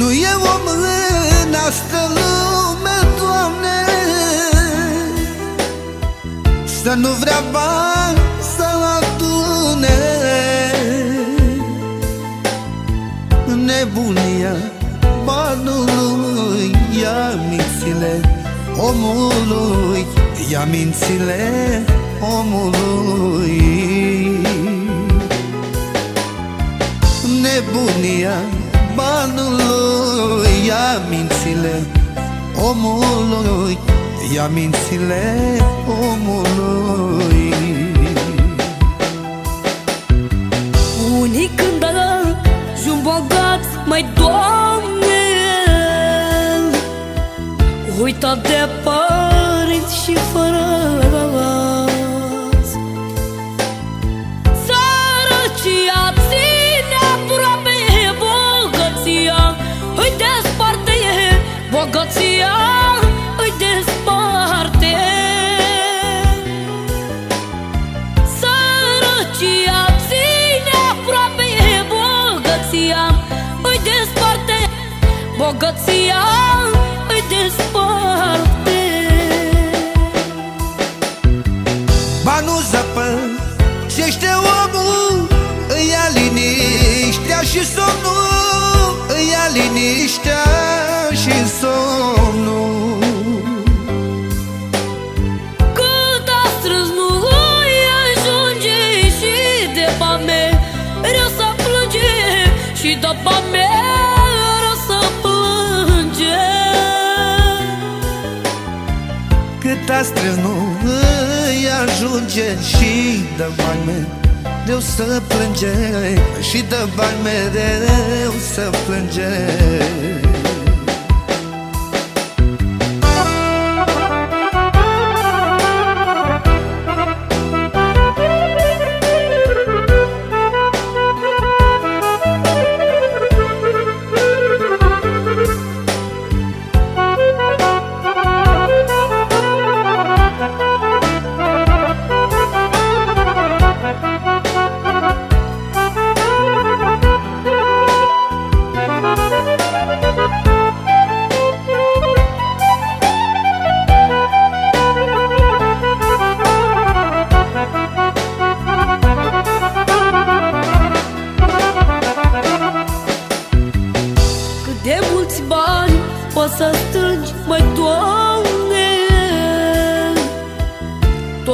Nu e om în asta lume, Doamne. Să nu vrea bani să adune. Nebunia banului Ia mințile omului Ia mințile omului. Nebunia banului Ia mințile omului Ia mințile omului. Unii când ajung bogați, mai doamne. Uită de părinți și fără Bogăția îi desparte. Banul zăpăcește omul Îi ia liniștea și somnul Îi ia liniștea și somnul. Cât a strâns nu îi ajunge Și de bame Cât a strâns nu îi ajunge Și dă bani mereu să plânge. Și dă bani mereu să plânge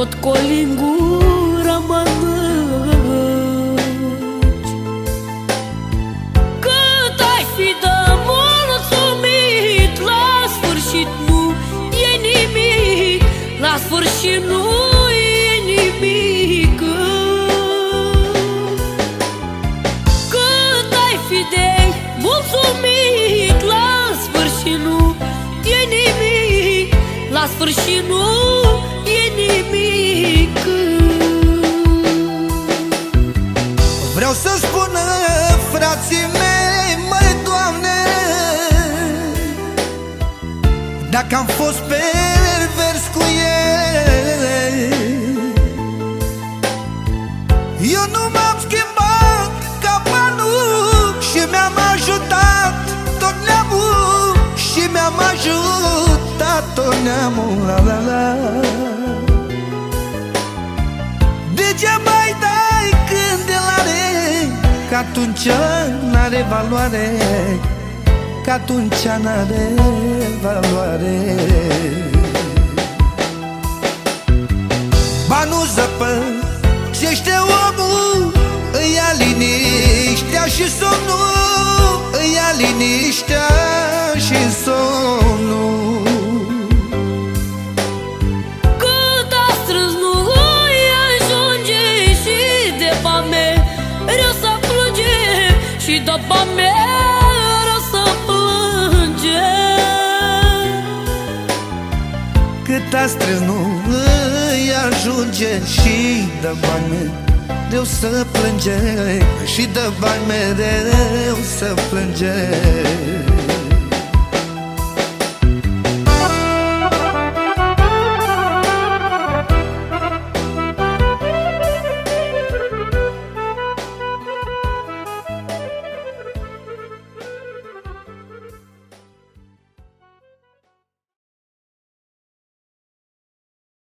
Tot cu o lingură mănânci Cât ai fi de mulțumit La sfârșit nu e nimic La sfârșit nu La sfârșit nu e nimic. Vreau să spună frații mei, măi Doamne Dacă am fost pervers cu ei Eu nu m-am tot neamul la la la. Degeaba îi dai când el are Că atunci n-are valoare. Că atunci n-are valoare. Banul zăpăcește omul Îi ia liniștea și somnul Îi ia liniștea și somnul Și de bame rău să plânge. Cât a strâns nu îi ajunge Și dă bani mereu să plânge. Și dă bani mereu să plânge